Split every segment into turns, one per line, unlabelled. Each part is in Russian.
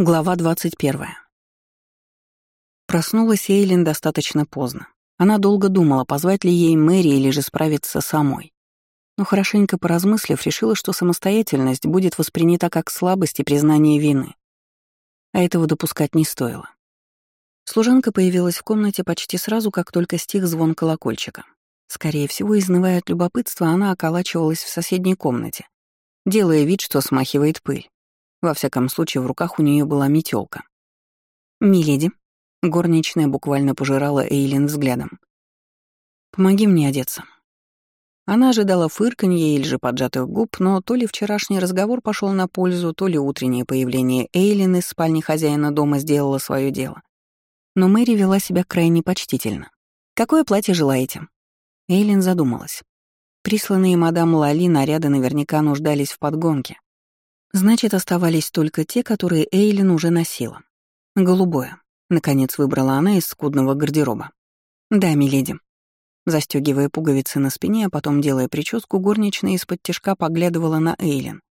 Глава 21. Проснулась Эйлин достаточно поздно. Она долго думала, позвать ли ей Мэри или же справиться самой. Но хорошенько поразмыслив, решила, что самостоятельность будет воспринята как слабость и признание вины. А этого допускать не стоило. Служанка появилась в комнате почти сразу, как только стих звон колокольчика. Скорее всего, изнывая от любопытства, она околачивалась в соседней комнате, делая вид, что смахивает пыль. Во всяком случае, в руках у нее была метелка. «Миледи», — горничная буквально пожирала Эйлин взглядом. «Помоги мне одеться». Она ожидала фырканья или же поджатых губ, но то ли вчерашний разговор пошел на пользу, то ли утреннее появление Эйлин из спальни хозяина дома сделало свое дело. Но Мэри вела себя крайне почтительно. «Какое платье желаете?» Эйлин задумалась. Присланные мадам Лали наряды наверняка нуждались в подгонке, Значит, оставались только те, которые Эйлин уже носила. Голубое. Наконец выбрала она из скудного гардероба. Да, миледи. Застёгивая пуговицы на спине, а потом делая прическу, горничная из-под тишка поглядывала на Эйлин.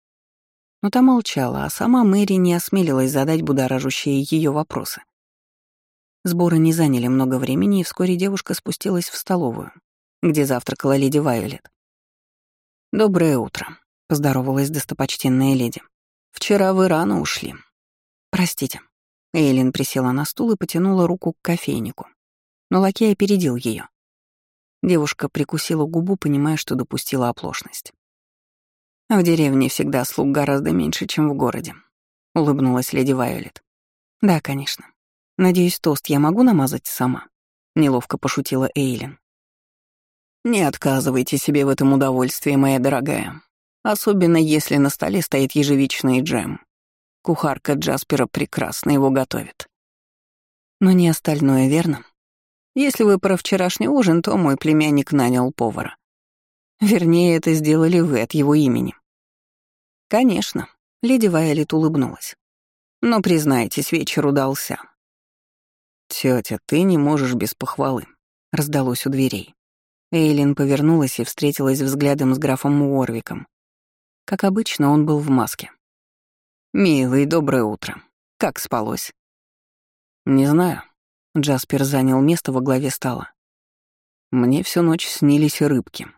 Но та молчала, а сама Мэри не осмелилась задать будоражащие ее вопросы. Сборы не заняли много времени, и вскоре девушка спустилась в столовую, где завтракала леди Вайолет. «Доброе утро», — поздоровалась достопочтенная леди. «Вчера вы рано ушли». «Простите». Эйлин присела на стул и потянула руку к кофейнику. Но лакей опередил ее. Девушка прикусила губу, понимая, что допустила оплошность. «В деревне всегда слуг гораздо меньше, чем в городе», — улыбнулась леди Вайолет. «Да, конечно. Надеюсь, тост я могу намазать сама?» — неловко пошутила Эйлин. «Не отказывайте себе в этом удовольствии, моя дорогая», Особенно если на столе стоит ежевичный джем. Кухарка Джаспера прекрасно его готовит. Но не остальное, верно? Если вы про вчерашний ужин, то мой племянник нанял повара. Вернее, это сделали вы от его имени. Конечно, леди Вайолет улыбнулась. Но, признайтесь, вечер удался. Тетя, ты не можешь без похвалы», — раздалось у дверей. Эйлин повернулась и встретилась взглядом с графом Уорвиком, как обычно, он был в маске. «Милый, доброе утро. Как спалось?» «Не знаю». Джаспер занял место во главе стола. «Мне всю ночь снились рыбки».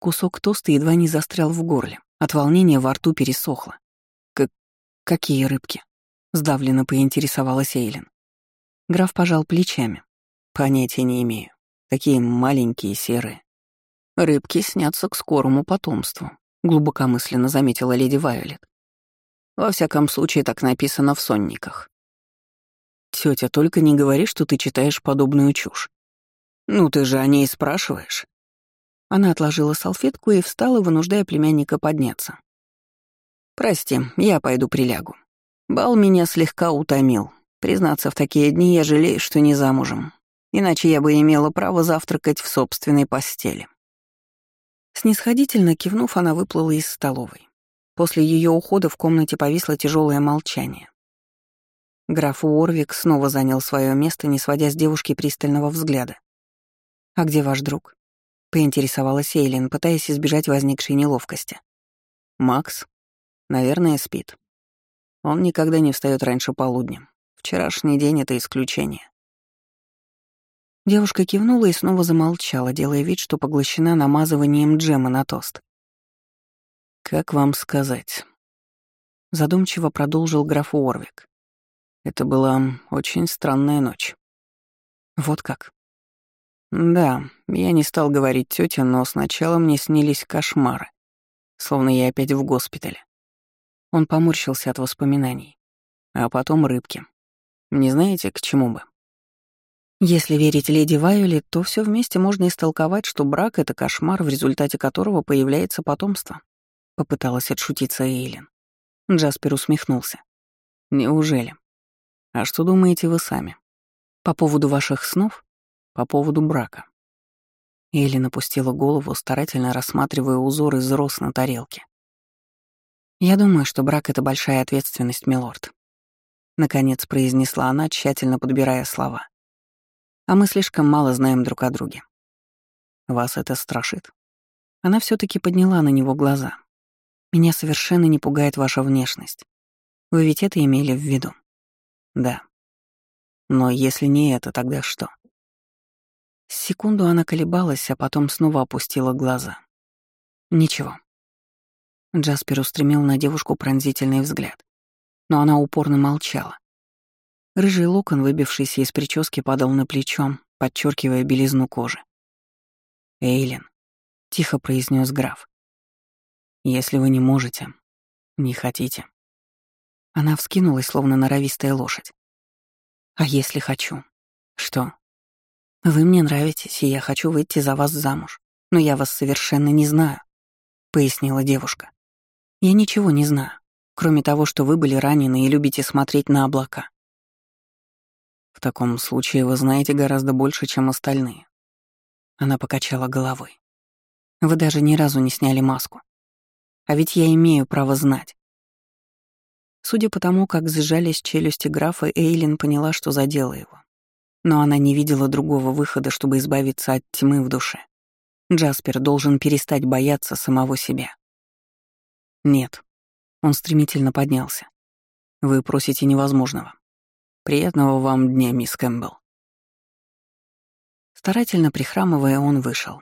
Кусок тоста едва не застрял в горле. От волнения во рту пересохло. «Как... какие рыбки?» — сдавленно поинтересовалась Эйлин. Граф пожал плечами. «Понятия не имею. Такие маленькие серые. Рыбки снятся к скорому потомству глубокомысленно заметила леди Вайолет. Во всяком случае, так написано в сонниках. Тетя, только не говори, что ты читаешь подобную чушь. Ну ты же о ней спрашиваешь. Она отложила салфетку и встала, вынуждая племянника подняться. «Прости, я пойду прилягу. Бал меня слегка утомил. Признаться, в такие дни я жалею, что не замужем. Иначе я бы имела право завтракать в собственной постели». Снисходительно кивнув, она выплыла из столовой. После ее ухода в комнате повисло тяжелое молчание. Граф Уорвик снова занял свое место, не сводя с девушки пристального взгляда. «А где ваш друг?» — поинтересовалась Эйлин, пытаясь избежать возникшей неловкости. «Макс? Наверное, спит. Он никогда не встает раньше полудня. Вчерашний день — это исключение. Девушка кивнула и снова замолчала, делая вид, что поглощена намазыванием джема на тост. «Как вам сказать?» Задумчиво продолжил граф Уорвик. «Это была очень странная ночь». «Вот как?» «Да, я не стал говорить тете, но сначала мне снились кошмары, словно я опять в госпитале». Он поморщился от воспоминаний. А потом рыбки. Не знаете, к чему бы? Если верить леди Вайолет, то все вместе можно истолковать, что брак — это кошмар, в результате которого появляется потомство. Попыталась отшутиться Эйлин. Джаспер усмехнулся. Неужели? А что думаете вы сами? По поводу ваших снов? По поводу брака? Эйлин опустила голову, старательно рассматривая узор из роз на тарелке. «Я думаю, что брак — это большая ответственность, милорд», — наконец произнесла она, тщательно подбирая слова. А мы слишком мало знаем друг о друге. Вас это страшит? Она все таки подняла на него глаза. Меня совершенно не пугает ваша внешность. Вы ведь это имели в виду? Да. Но если не это, тогда что? Секунду она колебалась, а потом снова опустила глаза. Ничего. Джаспер устремил на девушку пронзительный взгляд. Но она упорно молчала. Рыжий локон, выбившийся из прически, падал на плечо, подчеркивая белизну кожи. «Эйлин», — тихо произнес граф, — «если вы не можете, не хотите». Она вскинулась, словно норовистая лошадь. «А если хочу? Что? Вы мне нравитесь, и я хочу выйти за вас замуж, но я вас совершенно не знаю», — пояснила девушка. «Я ничего не знаю, кроме того, что вы были ранены и любите смотреть на облака». «В таком случае вы знаете гораздо больше, чем остальные». Она покачала головой. «Вы даже ни разу не сняли маску. А ведь я имею право знать. Судя по тому, как сжались челюсти графа, Эйлин поняла, что задела его. Но она не видела другого выхода, чтобы избавиться от тьмы в душе. Джаспер должен перестать бояться самого себя. Нет. Он стремительно поднялся. Вы просите невозможного. Приятного вам дня, мисс Кэмпбелл. Старательно прихрамывая, он вышел.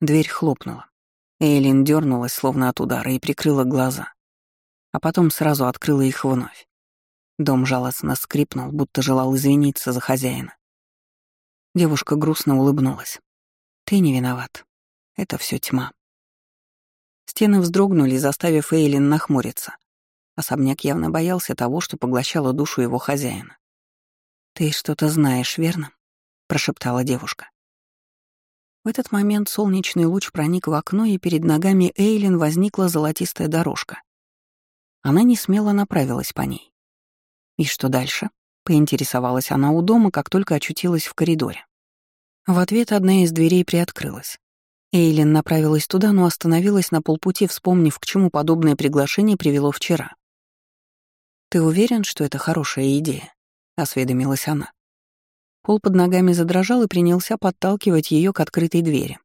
Дверь хлопнула. Эйлин дернулась, словно от удара, и прикрыла глаза а потом сразу открыла их вновь. Дом жалостно скрипнул, будто желал извиниться за хозяина. Девушка грустно улыбнулась. «Ты не виноват. Это все тьма». Стены вздрогнули, заставив Эйлин нахмуриться. Особняк явно боялся того, что поглощало душу его хозяина. «Ты что-то знаешь, верно?» — прошептала девушка. В этот момент солнечный луч проник в окно, и перед ногами Эйлин возникла золотистая дорожка. Она не смело направилась по ней. «И что дальше?» — поинтересовалась она у дома, как только очутилась в коридоре. В ответ одна из дверей приоткрылась. Эйлин направилась туда, но остановилась на полпути, вспомнив, к чему подобное приглашение привело вчера. «Ты уверен, что это хорошая идея?» — осведомилась она. Пол под ногами задрожал и принялся подталкивать ее к открытой двери.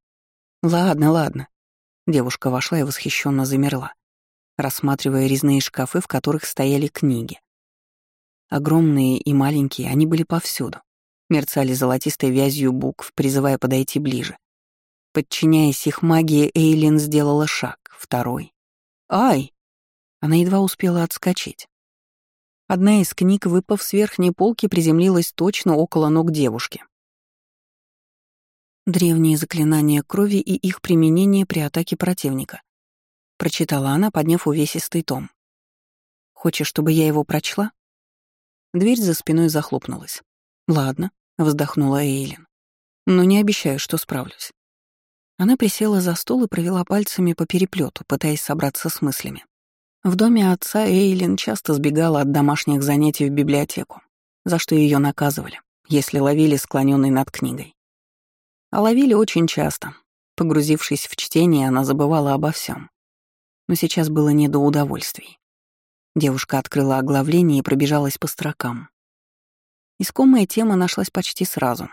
«Ладно, ладно». Девушка вошла и восхищенно замерла рассматривая резные шкафы, в которых стояли книги. Огромные и маленькие, они были повсюду. Мерцали золотистой вязью букв, призывая подойти ближе. Подчиняясь их магии, Эйлин сделала шаг, второй. «Ай!» Она едва успела отскочить. Одна из книг, выпав с верхней полки, приземлилась точно около ног девушки. Древние заклинания крови и их применение при атаке противника прочитала она, подняв увесистый том. «Хочешь, чтобы я его прочла?» Дверь за спиной захлопнулась. «Ладно», — вздохнула Эйлин. «Но не обещаю, что справлюсь». Она присела за стол и провела пальцами по переплету, пытаясь собраться с мыслями. В доме отца Эйлин часто сбегала от домашних занятий в библиотеку, за что ее наказывали, если ловили склоненной над книгой. А ловили очень часто. Погрузившись в чтение, она забывала обо всем но сейчас было не до удовольствий. Девушка открыла оглавление и пробежалась по строкам. Искомая тема нашлась почти сразу.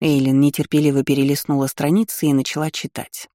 Эйлин нетерпеливо перелистнула страницы и начала читать.